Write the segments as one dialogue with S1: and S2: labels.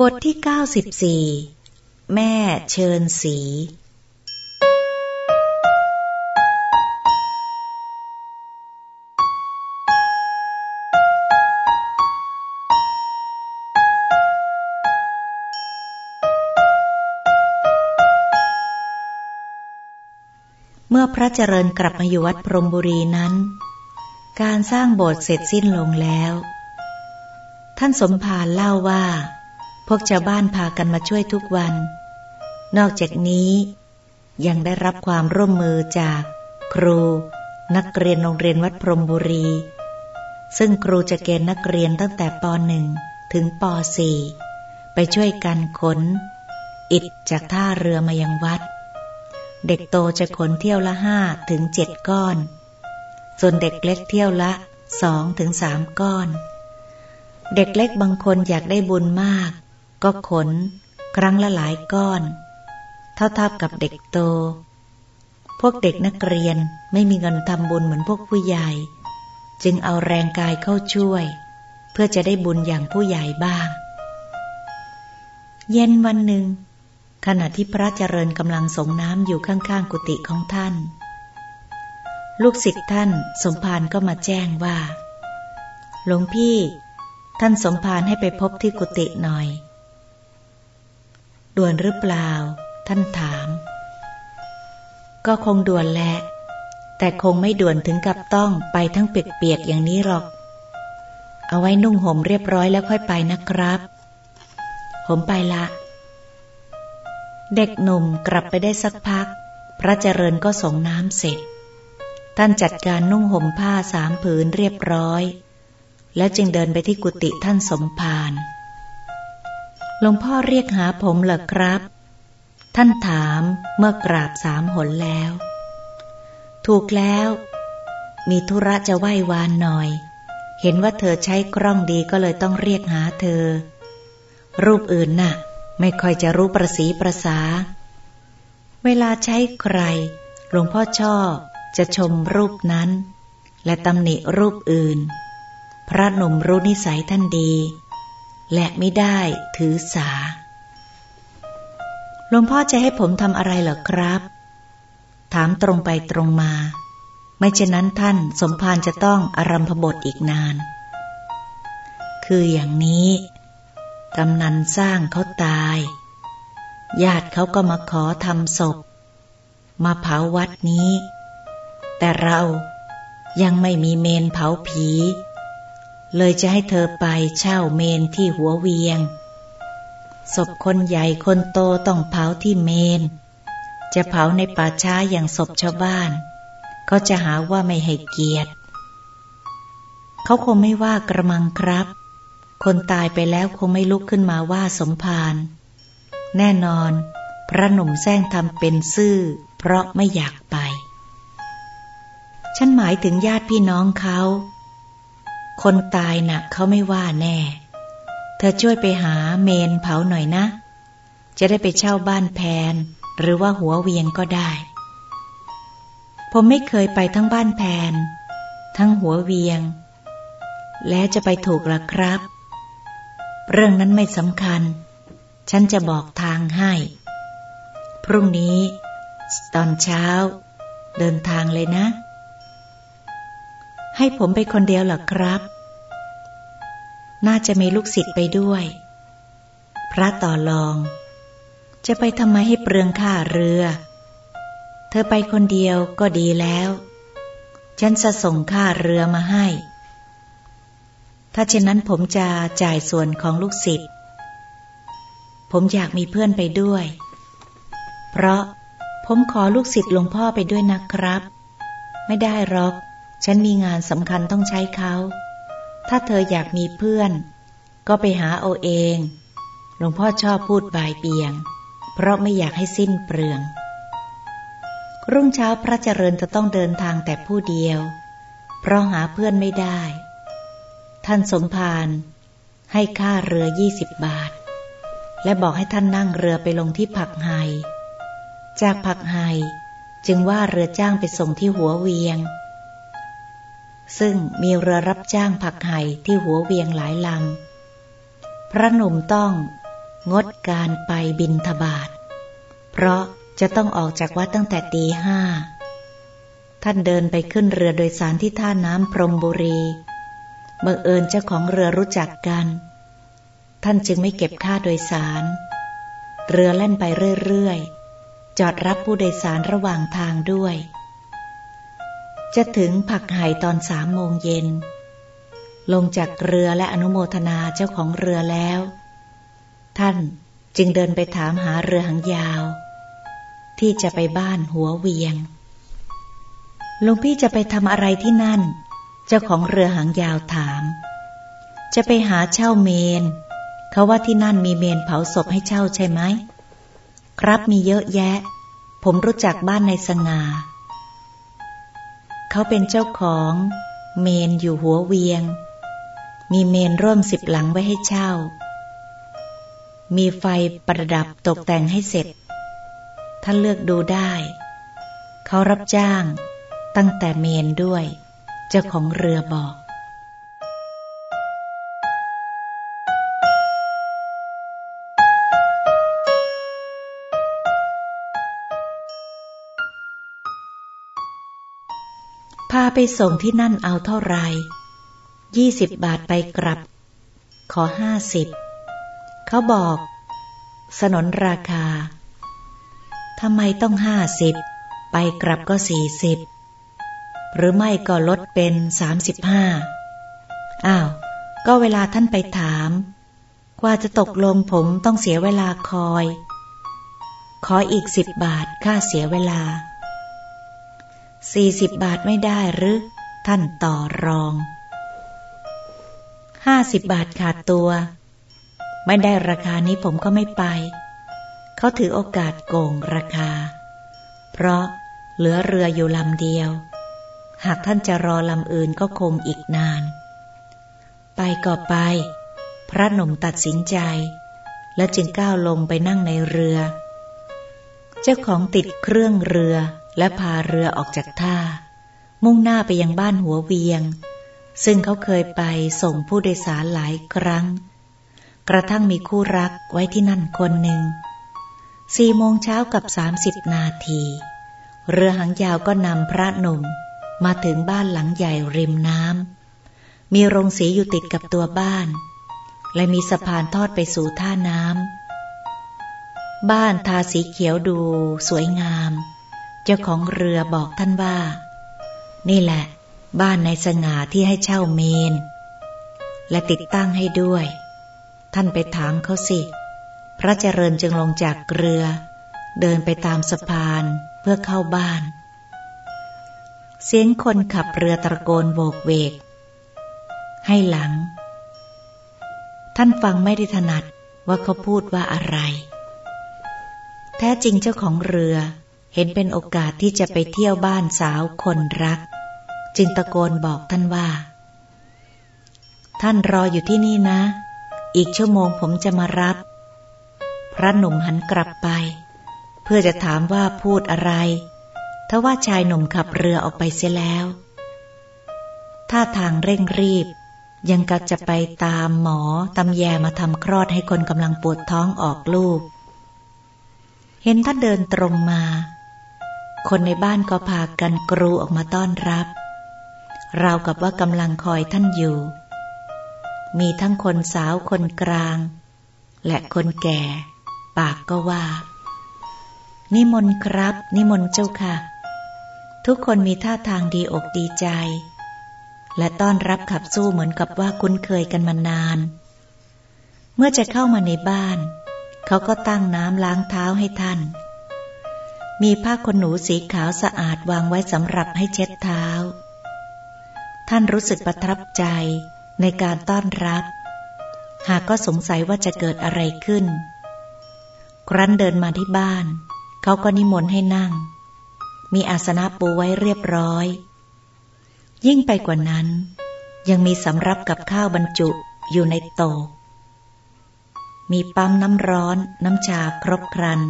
S1: บทที่ 94 แม่เชิญสี เมื่อพระเจริญกลับมาอยู่วัดพรมบุรีนั้น การสร้างโบสถ์เสร็จสิ้นลงแล้ว ท่านสมภารเล่าว่า พวกชาวบ้านพากันมาช่วยทุกวัน นอกจากนี้ ยังได้รับความร่วมมือจากครู นักเรียนโรงเรียนวัดพรมบุรี ซึ่งครูจะเกณฑ์นักเรียนตั้งแต่ป .1 ถึงป .4 ไปช่วยกันขน อิฐจากท่าเรือมายังวัด เด็กโตจะขนเที่ยวละห้าถึงเจ็ดก้อน ส่วนเด็กเล็กเที่ยวละสองถึงสามก้อน เด็กเล็กบางคนอยากได้บุญมาก ก็ขน ครั้งละหลายก้อน เท่าๆกับเด็กโต พวกเด็กนักเรียนไม่มีเงินทำบุญเหมือนพวกผู้ใหญ่ จึงเอาแรงกายเข้าช่วย เพื่อจะได้บุญอย่างผู้ใหญ่บ้าง เย็นวันหนึ่ง ขณะที่พระเจริญกำลังสงน้ำอยู่ข้างๆกุฏิของท่าน ลูกศิษย์ท่านสมภารก็มาแจ้งว่าหลวงพี่ ท่านสมภารให้ไปพบที่กุฏิหน่อย ด่วนหรือเปล่า ท่านถาม ก็คงด่วนแหละ แต่คงไม่ด่วนถึงกับต้องไปทั้งเปียกๆอย่างนี้หรอก เอาไว้นุ่งห่มเรียบร้อยแล้วค่อยไปนะครับ ผมไปละ เด็กหนุ่มกลับไปได้สักพัก พระเจริญก็ส่งน้ำเสร็จ ท่านจัดการนุ่งห่มผ้าสามผืนเรียบร้อย แล้วจึงเดินไปที่กุฏิท่านสมภาร หลวงพ่อเรียกหาผมเหรอครับ ท่านถามเมื่อกราบสามหนแล้ว ถูกแล้ว มีธุระจะไหว้วานหน่อย เห็นว่าเธอใช้กล้องดีก็เลยต้องเรียกหาเธอ รูปอื่นน่ะ ไม่ค่อยจะรู้ประสีประสา เวลาใช้ใคร หลวงพ่อชอบจะชมรูปนั้น และตำหนิรูปอื่น พระหนุ่มรู้นิสัยท่านดี และไม่ได้ถือสา หลวงพ่อจะให้ผมทำอะไรเหรอครับ ถามตรงไปตรงมา ไม่เช่นนั้นท่านสมภารจะต้องอารัมพบทอีกนาน คืออย่างนี้ กำนันสร้างเขาตาย ญาติเขาก็มาขอทำศพ มาเผาวัดนี้ แต่เรายังไม่มีเมนเผาผี เลยจะให้เธอไปเช่าเมนที่หัวเวียง ศพคนใหญ่คนโตต้องเผาที่เมน จะเผาในป่าช้าอย่างศพชาวบ้าน ก็จะหาว่าไม่ให้เกียรติ เขาคงไม่ว่ากระมังครับ คนตายไปแล้วคงไม่ลุกขึ้นมาว่าสมภาร แน่นอน พระหนุ่มแซงทำเป็นซื่อ เพราะไม่อยากไป ฉันหมายถึงญาติพี่น้องเขา คนตายนะ่ะเขาไม่ว่าแน่ เธอช่วยไปหาเมนเผาหน่อยนะ จะได้ไปเช่าบ้านแพน หรือว่าหัวเวียงก็ได้ ผมไม่เคยไปทั้งบ้านแพน ทั้งหัวเวียง แล้วจะไปถูกหรอครับ เรื่องนั้นไม่สำคัญ ฉันจะบอกทางให้ พรุ่งนี้ ตอนเช้า เดินทางเลยนะ ให้ผมไปคนเดียวหรอครับ น่าจะมีลูกศิษย์ไปด้วย พระต่อรอง จะไปทำไมให้เปลืองค่าเรือ เธอไปคนเดียวก็ดีแล้ว ฉันจะส่งค่าเรือมาให้ ถ้าเช่นนั้นผมจะจ่ายส่วนของลูกศิษย์ ผมอยากมีเพื่อนไปด้วย เพราะผมขอลูกศิษย์หลวงพ่อไปด้วยนะครับ ไม่ได้หรอก ฉันมีงานสำคัญต้องใช้เขา ถ้าเธออยากมีเพื่อน ก็ไปหาเอาเอง หลวงพ่อชอบพูดบายเบียง เพราะไม่อยากให้สิ้นเปลือง รุ่งเช้าพระเจริญจะต้องเดินทางแต่ผู้เดียว เพราะหาเพื่อนไม่ได้ ท่านสมภารให้ค่าเรือยี่สิบบาท และบอกให้ท่านนั่งเรือไปลงที่ผักไฮจากผักไฮจึงว่าเรือจ้างไปส่งที่หัวเวียง ซึ่งมีเรือรับจ้างผักไห่ที่หัวเวียงหลายลำ พระหนุ่มต้องงดการไปบินทบาท เพราะจะต้องออกจากวัดตั้งแต่ตีห้า ท่านเดินไปขึ้นเรือโดยสารที่ท่าน้ำพรมบุรี บังเอิญเจ้าของเรือรู้จักกัน ท่านจึงไม่เก็บค่าโดยสาร เรือแล่นไปเรื่อยๆ จอดรับผู้โดยสารระหว่างทางด้วย จะถึงผักไห่ตอนสามโมงเย็น ลงจากเรือและอนุโมทนาเจ้าของเรือแล้ว ท่านจึงเดินไปถามหาเรือหางยาว ที่จะไปบ้านหัวเวียงหลวงพี่จะไปทำอะไรที่นั่น เจ้าของเรือหางยาวถาม จะไปหาเช่าเมน เขาว่าที่นั่นมีเมนเผาศพให้เช่าใช่ไหม ครับมีเยอะแยะ ผมรู้จักบ้านในสง่า เขาเป็นเจ้าของ เมนอยู่หัวเวียง มีเมนร่วมสิบหลังไว้ให้เช่า มีไฟประดับตกแต่งให้เสร็จ ท่านเลือกดูได้ เขารับจ้างตั้งแต่เมนด้วย เจ้าของเรือบอก ไปส่งที่นั่นเอาเท่าไรยี่สิบบาทไปกลับ ขอห้าสิบ เขาบอก สนนราคา ทำไมต้องห้าสิบ ไปกลับก็สี่สิบ หรือไม่ก็ลดเป็นสามสิบห้า อ้าว ก็เวลาท่านไปถาม กว่าจะตกลงผมต้องเสียเวลาคอย ขออีกสิบบาทค่าเสียเวลา สี่สิบบาทไม่ได้หรือ ท่านต่อรองห้าสิบบาทขาดตัว ไม่ได้ราคานี้ผมก็ไม่ไป เขาถือโอกาสโกงราคา เพราะเหลือเรืออยู่ลำเดียว หากท่านจะรอลำอื่นก็คงอีกนาน ไปก็ไป พระหนุ่มตัดสินใจ และจึงก้าวลงไปนั่งในเรือ เจ้าของติดเครื่องเรือ และพาเรือออกจากท่า มุ่งหน้าไปยังบ้านหัวเวียง ซึ่งเขาเคยไปส่งผู้โดยสารหลายครั้ง กระทั่งมีคู่รักไว้ที่นั่นคนหนึ่งสี่โมงเช้ากับสามสิบนาที เรือหางยาวก็นำพระหนุ่มมาถึงบ้านหลังใหญ่ริมน้ำมีโรงสีอยู่ติดกับตัวบ้าน และมีสะพานทอดไปสู่ท่าน้ำบ้านทาสีเขียวดูสวยงาม จ้าของเรือบอกท่านว่า นี่แหละ บ้านในสง่าที่ให้เช่าเมน และติดตั้งให้ด้วย ท่านไปถามเขาสิ พระเจริญจึงลงจากเรือ เดินไปตามสะพานเพื่อเข้าบ้าน เสียงคนขับเรือตะโกนโบกเวก ให้หลัง ท่านฟังไม่ได้ถนัดว่าเขาพูดว่าอะไร แท้จริงเจ้าของเรือ เห็นเป็นโอกาสที่จะไปเที่ยวบ้านสาวคนรัก จึงตะโกนบอกท่านว่า ท่านรออยู่ที่นี่นะ อีกชั่วโมงผมจะมารับ พระหนุ่มหันกลับไป เพื่อจะถามว่าพูดอะไรทว่าชายหนุ่มขับเรือออกไปเสียแล้วท่าทางเร่งรีบ ยังกัจะไปตามหมอตำแยมาทำคลอดให้คนกำลังปวดท้องออกลูก เห็นท่านเดินตรงมา คนในบ้านก็พากันกรูออกมาต้อนรับ ราวกับว่ากำลังคอยท่านอยู่ มีทั้งคนสาวคนกลาง และคนแก่ ปากก็ว่า นิมนต์ครับ นิมนต์เจ้าค่ะ ทุกคนมีท่าทางดีอกดีใจ และต้อนรับขับสู้เหมือนกับว่าคุ้นเคยกันมานาน เมื่อจะเข้ามาในบ้าน เขาก็ตั้งน้ำล้างเท้าให้ท่าน มีผ้าขนหนูสีขาวสะอาดวางไว้สำหรับให้เช็ดเท้า ท่านรู้สึกประทับใจในการต้อนรับ หากก็สงสัยว่าจะเกิดอะไรขึ้น ครั้นเดินมาที่บ้าน เขาก็นิมนต์ให้นั่ง มีอาสนะปูไว้เรียบร้อย ยิ่งไปกว่านั้น ยังมีสำรับกับข้าวบรรจุอยู่ในโตกมีปั๊มน้ำร้อนน้ำชาครบครัน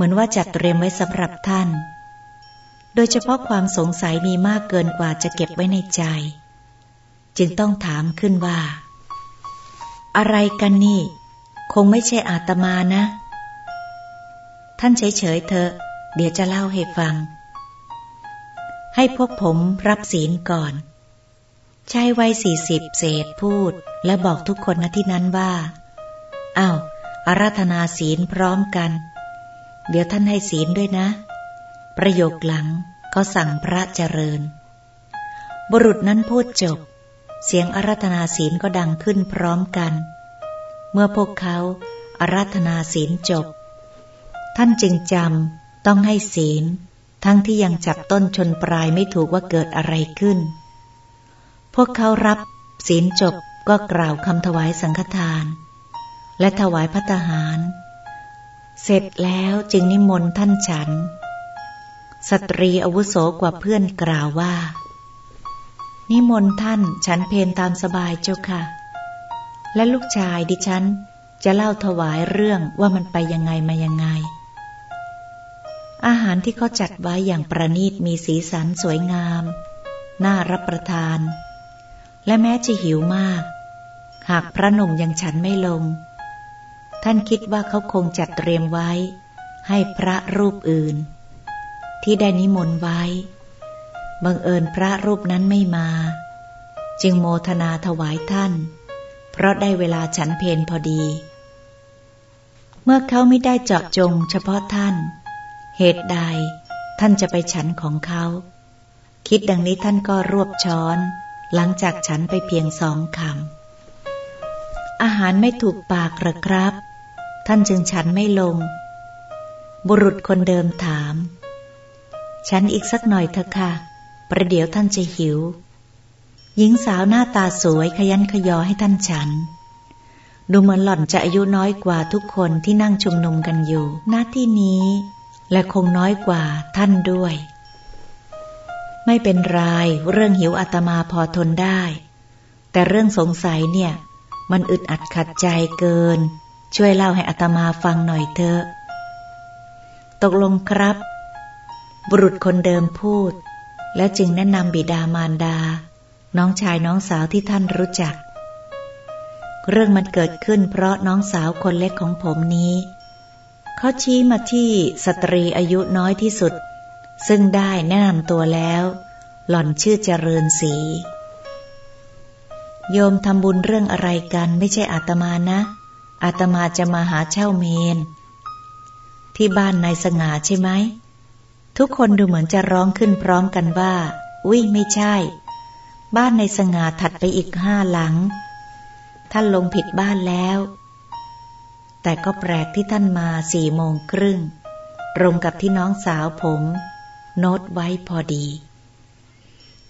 S1: มือนว่าจัดเตรียมไว้สำหรับท่าน โดยเฉพาะความสงสัยมีมากเกินกว่าจะเก็บไว้ในใจ จึงต้องถามขึ้นว่า อะไรกันนี่ คงไม่ใช่อาตมานะ ท่านเฉยๆเถอะ เดี๋ยวจะเล่าให้ฟัง ให้พวกผมรับศีลก่อนชายวัยสี่สิบเศษพูด และบอกทุกคนณที่นั้นว่าอา้าวอาราธนาศีลพร้อมกัน เดี๋ยวท่านให้ศีลด้วยนะ ประโยคหลังก็สั่งพระเจริญ บุรุษนั้นพูดจบ เสียงอาราธนาศีลก็ดังขึ้นพร้อมกัน เมื่อพวกเขาอาราธนาศีลจบ ท่านจึงจำต้องให้ศีล ทั้งที่ยังจับต้นชนปลายไม่ถูกว่าเกิดอะไรขึ้น พวกเขารับศีลจบก็กล่าวคำถวายสังฆทาน และถวายพัตหาร เสร็จแล้วจึงนิมนต์ท่านฉัน สตรีอาวุโสกว่าเพื่อนกล่าวว่า นิมนต์ท่านฉันเพนตามสบายเจ้าค่ะ และลูกชายดิฉันจะเล่าถวายเรื่องว่ามันไปยังไงมายังไง อาหารที่เขาจัดไว้อย่างประณีตมีสีสันสวยงาม น่ารับประทาน และแม้จะหิวมาก หากพระหนุ่มยังฉันไม่ลง ท่านคิดว่าเขาคงจัดเตรียมไว้ ให้พระรูปอื่น ที่ได้นิมนต์ไว้ บังเอิญพระรูปนั้นไม่มา จึงโมทนาถวายท่าน เพราะได้เวลาฉันเพนพอดี เมื่อเขาไม่ได้เจาะจงเฉพาะท่าน เหตุใดท่านจะไปฉันของเขา คิดดังนี้ท่านก็รวบช้อน หลังจากฉันไปเพียงสองคำอาหารไม่ถูกปากหรอครับ ท่านจึงฉันไม่ลง บุรุษคนเดิมถาม ฉันอีกสักหน่อยเถอะค่ะ ประเดี๋ยวท่านจะหิว หญิงสาวหน้าตาสวยขยันขยอให้ท่านฉัน ดูเหมือนหล่อนจะอายุน้อยกว่าทุกคนที่นั่งชุมนุมกันอยู่หน้าที่นี้ และคงน้อยกว่าท่านด้วย ไม่เป็นไรเรื่องหิวอาตมาพอทนได้ แต่เรื่องสงสัยเนี่ย มันอึดอัดขัดใจเกิน ช่วยเล่าให้อัตมาฟังหน่อยเถอะ ตกลงครับ บุรุษคนเดิมพูด และจึงแนะนำบิดามารดา น้องชายน้องสาวที่ท่านรู้จัก เรื่องมันเกิดขึ้นเพราะน้องสาวคนเล็กของผมนี้ เขาชี้มาที่สตรีอายุน้อยที่สุด ซึ่งได้แนะนำตัวแล้ว หล่อนชื่อเจริญสีโยมทำบุญเรื่องอะไรกันไม่ใช่อาตมานะ อาตมาจะมาหาเช่าเมน ที่บ้านนายสง่าใช่ไหม ทุกคนดูเหมือนจะร้องขึ้นพร้อมกันว่า อุ้ยไม่ใช่ บ้านในสง่าถัดไปอีกห้าหลัง ท่านลงผิดบ้านแล้ว แต่ก็แปลกที่ท่านมาสี่โมงครึ่งตรงกับที่น้องสาวผม โน้ตไว้พอดี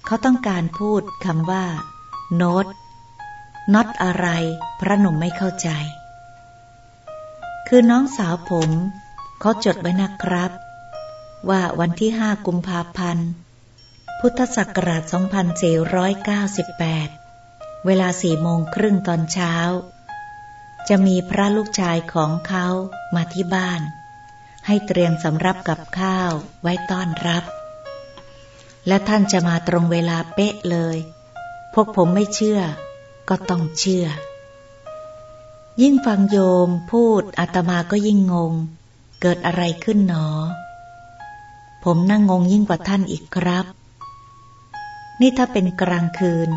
S1: เขาต้องการพูดคำว่า โน้ตน็อตอะไร พระหนุ่มไม่เข้าใจ คือน้องสาวผมเขาจดไว้นะครับ ว่าวันที่ห้ากุมภาพันธ์ พุทธศักราช 2498 เวลาสี่โมงครึ่งตอนเช้า จะมีพระลูกชายของเขามาที่บ้าน ให้เตรียมสำรับกับข้าวไว้ต้อนรับ และท่านจะมาตรงเวลาเป๊ะเลย พวกผมไม่เชื่อ ก็ต้องเชื่อ ยิ่งฟังโยมพูดอาตมาก็ยิ่งงง เกิดอะไรขึ้นหนอ ผมนั่งงงยิ่งกว่าท่านอีกครับ นี่ถ้าเป็นกลางคืน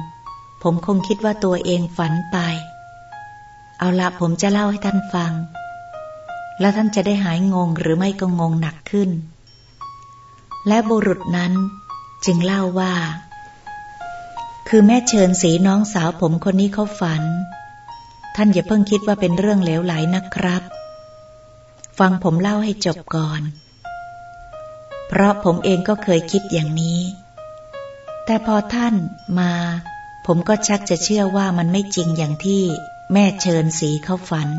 S1: ผมคงคิดว่าตัวเองฝันไป เอาละผมจะเล่าให้ท่านฟัง แล้วท่านจะได้หายงงหรือไม่ก็งงหนักขึ้น และบุรุษนั้นจึงเล่าว่า คือแม่เชิญสีน้องสาวผมคนนี้เขาฝัน ท่านอย่าเพิ่งคิดว่าเป็นเรื่องเหลวไหลนะครับ ฟังผมเล่าให้จบก่อน เพราะผมเองก็เคยคิดอย่างนี้ แต่พอท่านมา ผมก็ชักจะเชื่อว่ามันไม่จริงอย่างที่แม่เชิญสีเขาฝัน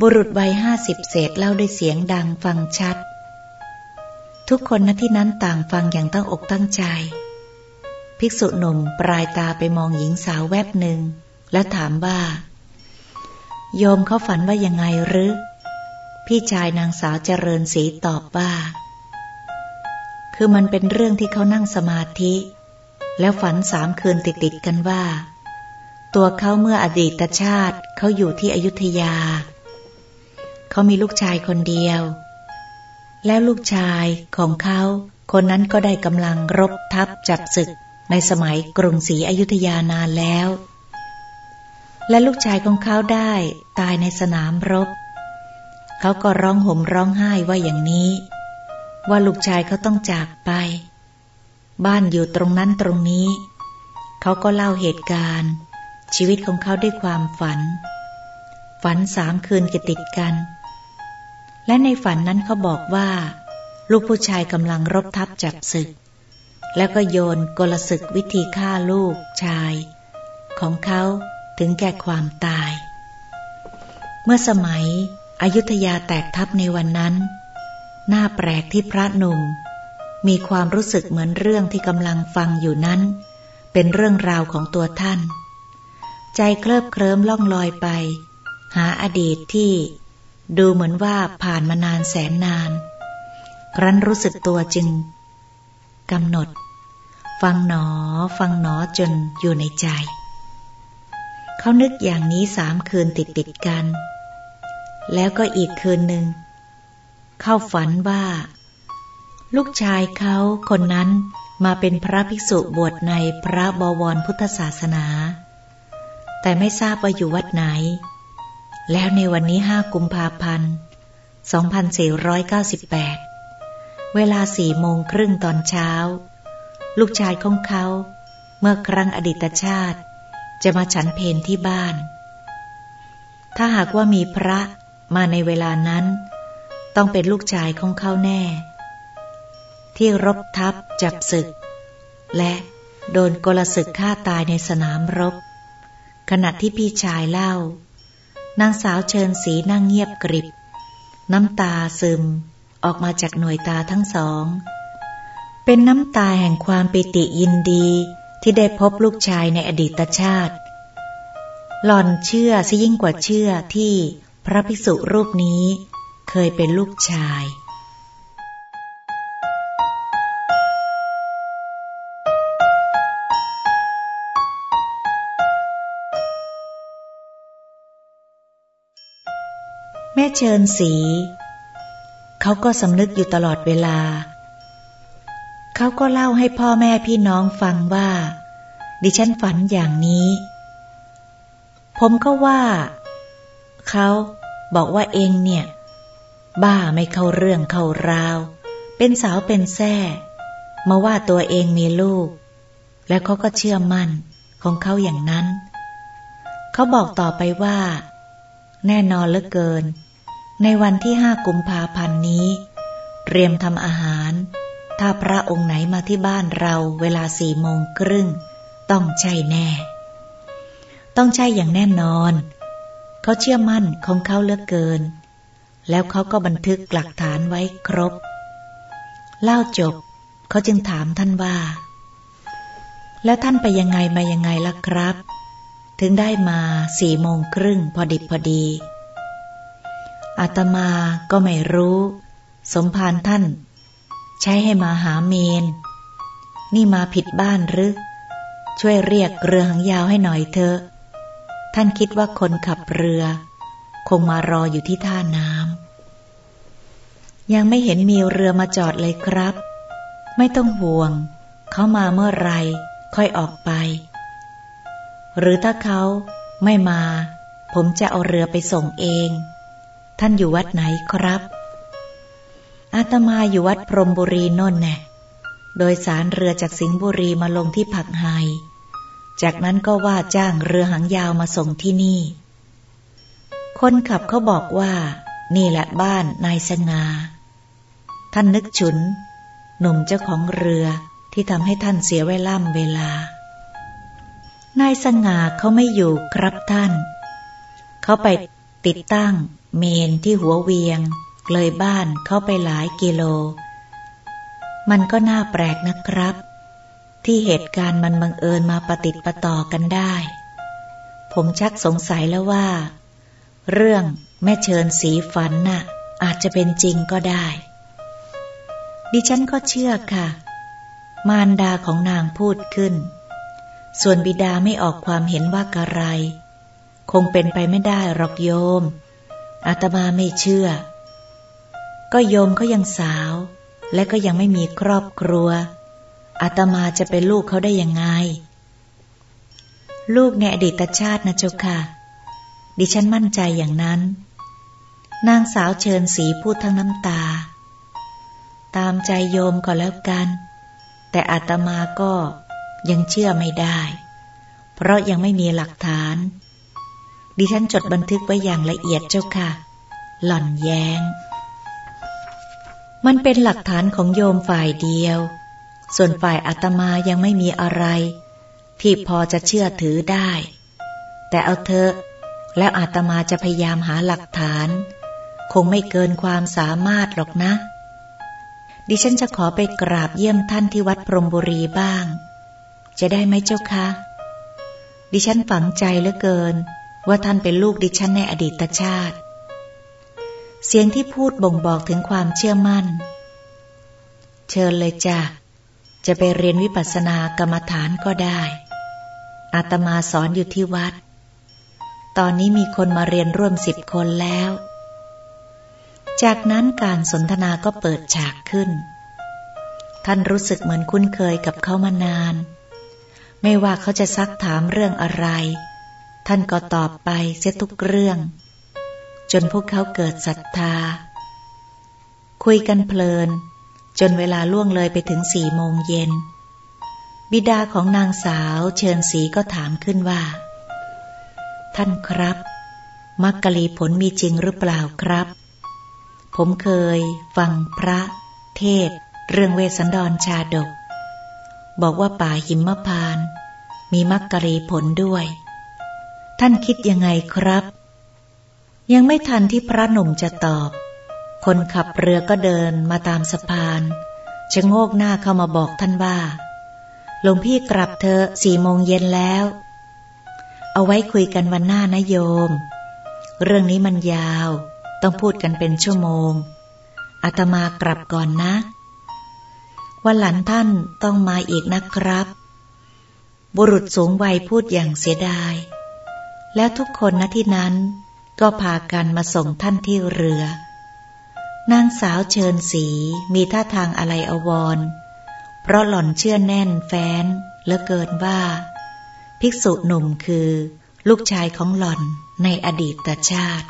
S1: บุรุษวัยห้าสิบเศษเล่าด้วยเสียงดังฟังชัด ทุกคนณที่นั้นต่างฟังอย่างตั้งอกตั้งใจ ภิกษุหนุ่มปลายตาไปมองหญิงสาวแวบหนึ่ง และถามว่า โยมเขาฝันว่ายังไงหรือ พี่ชายนางสาวเจริญศรีตอบว่า คือมันเป็นเรื่องที่เขานั่งสมาธิ แล้วฝันสามคืนติดๆกันว่า ตัวเขาเมื่ออดีตชาติเขาอยู่ที่อยุธยา เขามีลูกชายคนเดียว แล้วลูกชายของเขาคนนั้นก็ได้กำลังรบทับจับศึกในสมัยกรุงศรีอยุธยานานแล้ว และลูกชายของเขาได้ตายในสนามรบ เขาก็ร้องห่มร้องไห้ว่าอย่างนี้ ว่าลูกชายเขาต้องจากไป บ้านอยู่ตรงนั้นตรงนี้ เขาก็เล่าเหตุการณ์ ชีวิตของเขาด้วยความฝัน ฝันสามคืนติดกัน และในฝันนั้นเขาบอกว่า ลูกผู้ชายกำลังรบทับจับศึก แล้วก็โยนกลศึกวิธีฆ่าลูกชาย ของเขา ถึงแก่ความตาย เมื่อสมัยอยุธยาแตกทับในวันนั้นน่าแปลกที่พระหนุ่ม มีความรู้สึกเหมือนเรื่องที่กำลังฟังอยู่นั้น เป็นเรื่องราวของตัวท่าน ใจเคลิบเคลิ้มล่องลอยไป หาอดีตที่ดูเหมือนว่าผ่านมานานแสนนาน ครั้นรู้สึกตัวจึงกำหนด ฟังหนอ ฟังหนอจนอยู่ในใจ เขานึกอย่างนี้สามคืนติดติดกัน แล้วก็อีกคืนหนึ่ง เข้าฝันว่า ลูกชายเขาคนนั้นมาเป็นพระภิกษุบวชในพระบวรพุทธศาสนา แต่ไม่ทราบว่าอยู่วัดไหน แล้วในวันนี้ห้ากุมภาพันธ์ 2498 เวลาสี่โมงครึ่งตอนเช้า ลูกชายของเขา เมื่อครั้งอดีตชาติ จะมาฉันเพนที่บ้าน ถ้าหากว่ามีพระมาในเวลานั้น ต้องเป็นลูกชายของเขาแน่ ที่รบทับจับศึก และโดนกลศึกฆ่าตายในสนามรบ ขณะที่พี่ชายเล่า นางสาวเชิญสีนั่งเงียบกริบ น้ำตาซึมออกมาจากหน่วยตาทั้งสอง เป็นน้ำตาแห่งความปิติยินดี ที่ได้พบลูกชายในอดีตชาติ หล่อนเชื่อซะยิ่งกว่าเชื่อที่พระภิกษุรูปนี้เคยเป็นลูกชาย แม่เชิญสี เขาก็สำนึกอยู่ตลอดเวลา เขาก็เล่าให้พ่อแม่พี่น้องฟังว่า ดิฉันฝันอย่างนี้ ผมก็ว่า เขาบอกว่าเองเนี่ย บ้าไม่เข้าเรื่องเข้าราว เป็นสาวเป็นแท่มาว่าตัวเองมีลูก แล้วเขาก็เชื่อมั่นของเขาอย่างนั้น เขาบอกต่อไปว่า แน่นอนเหลือเกิน ในวันที่ห้ากุมภาพันธ์นี้ เตรียมทำอาหาร ถ้าพระองค์ไหนมาที่บ้านเราเวลาสี่โมงครึ่ง ต้องใช่แน่ ต้องใช่อย่างแน่นอน เขาเชื่อมั่นของเขาเลือกเกิน แล้วเขาก็บันทึกหลักฐานไว้ครบ เล่าจบ เขาจึงถามท่านว่า แล้วท่านไปยังไงมายังไงล่ะครับ ถึงได้มาสี่โมงครึ่งพอดิบพอดีอาตมาก็ไม่รู้ สมภารท่าน ใช้ให้มาหาเมน นี่มาผิดบ้านหรือ ช่วยเรียกเรือหางยาวให้หน่อยเถอะ ท่านคิดว่าคนขับเรือ คงมารออยู่ที่ท่าน้ำยังไม่เห็นมีเรือมาจอดเลยครับ ไม่ต้องห่วง เขามาเมื่อไรค่อยออกไป หรือถ้าเขาไม่มา ผมจะเอาเรือไปส่งเอง ท่านอยู่วัดไหนครับ อาตมาอยู่วัดพรมบุรีนนแน่โดยสารเรือจากสิงห์บุรีมาลงที่ผักไฮจากนั้นก็ว่าจ้างเรือหางยาวมาส่งที่นี่ คนขับเขาบอกว่า นี่แหละบ้านนายสงา ท่านนึกฉุน หนุ่มเจ้าของเรือที่ทำให้ท่านเสียเวล่ำเวลา นายสง่าเขาไม่อยู่ครับท่าน เขาไปติดตั้งเมนที่หัวเวียง เลยบ้านเข้าไปหลายกิโล มันก็น่าแปลกนะครับ ที่เหตุการณ์มันบังเอิญมาปฏิติประต่อกันได้ ผมชักสงสัยแล้วว่า เรื่องแม่เชิญสีฝันน่ะ อาจจะเป็นจริงก็ได้ ดิฉันก็เชื่อค่ะ มารดาของนางพูดขึ้น ส่วนบิดาไม่ออกความเห็นว่ากระไร คงเป็นไปไม่ได้หรอกโยมอาตมาไม่เชื่อ ก็โยมเขายังสาว และก็ยังไม่มีครอบครัวอาตมาจะเป็นลูกเขาได้ยังไง ลูกในอดีตชาตินะเจ้าค่ะ ดิฉันมั่นใจอย่างนั้น นางสาวเชิญสีพูดทั้งน้ำตา ตามใจโยมก็แล้วกัน แต่อาตมาก็ยังเชื่อไม่ได้ เพราะยังไม่มีหลักฐาน ดิฉันจดบันทึกไว้อย่างละเอียดเจ้าค่ะ หล่อนแยง้ง มันเป็นหลักฐานของโยมฝ่ายเดียว ส่วนฝ่ายอาตมายังไม่มีอะไร ที่พอจะเชื่อถือได้ แต่เอาเถอะ แล้วอาตมาจะพยายามหาหลักฐาน คงไม่เกินความสามารถหรอกนะ ดิฉันจะขอไปกราบเยี่ยมท่านที่วัดพรมบุรีบ้าง จะได้ไหมเจ้าคะ ดิฉันฝังใจเหลือเกิน ว่าท่านเป็นลูกดิฉันในอดีตชาติ เสียงที่พูดบ่งบอกถึงความเชื่อมั่น เชิญเลยจ้ะ จะไปเรียนวิปัสสนากรรมฐานก็ได้ อาตมาสอนอยู่ที่วัด ตอนนี้มีคนมาเรียนร่วมสิบคนแล้ว จากนั้นการสนทนาก็เปิดฉากขึ้น ท่านรู้สึกเหมือนคุ้นเคยกับเขามานาน ไม่ว่าเขาจะซักถามเรื่องอะไร ท่านก็ตอบไปเสียทุกเรื่อง จนพวกเขาเกิดศรัทธา คุยกันเพลิน จนเวลาล่วงเลยไปถึงสี่โมงเย็น บิดาของนางสาวเชิญสีก็ถามขึ้นว่า ท่านครับมักกะลีผลมีจริงหรือเปล่าครับ ผมเคย ฟังพระ เทศ เรื่องเวสันดรชาดก บอกว่าป่าหิมพาน มีมักกะรีผลด้วย ท่านคิดยังไงครับ ยังไม่ทันที่พระหนุ่มจะตอบ คนขับเรือก็เดินมาตามสะพานชะโงกหน้าเข้ามาบอกท่านว่า หลวงพี่กลับเธอสี่โมงเย็นแล้ว เอาไว้คุยกันวันหน้านะโยม เรื่องนี้มันยาว ต้องพูดกันเป็นชั่วโมง อาตมากลับก่อนนะ วันหลังท่านต้องมาอีกนะครับ บุรุษสูงวัยพูดอย่างเสียดาย แล้วทุกคนณที่นั้น ก็พากันมาส่งท่านที่เรือ นางสาวเชิญสีมีท่าทางอะไรอววร เพราะหล่อนเชื่อแน่นแฟ้นเหลือเกินว่า ภิกษุหนุ่มคือ ลูกชายของหล่อนในอดีตชาติ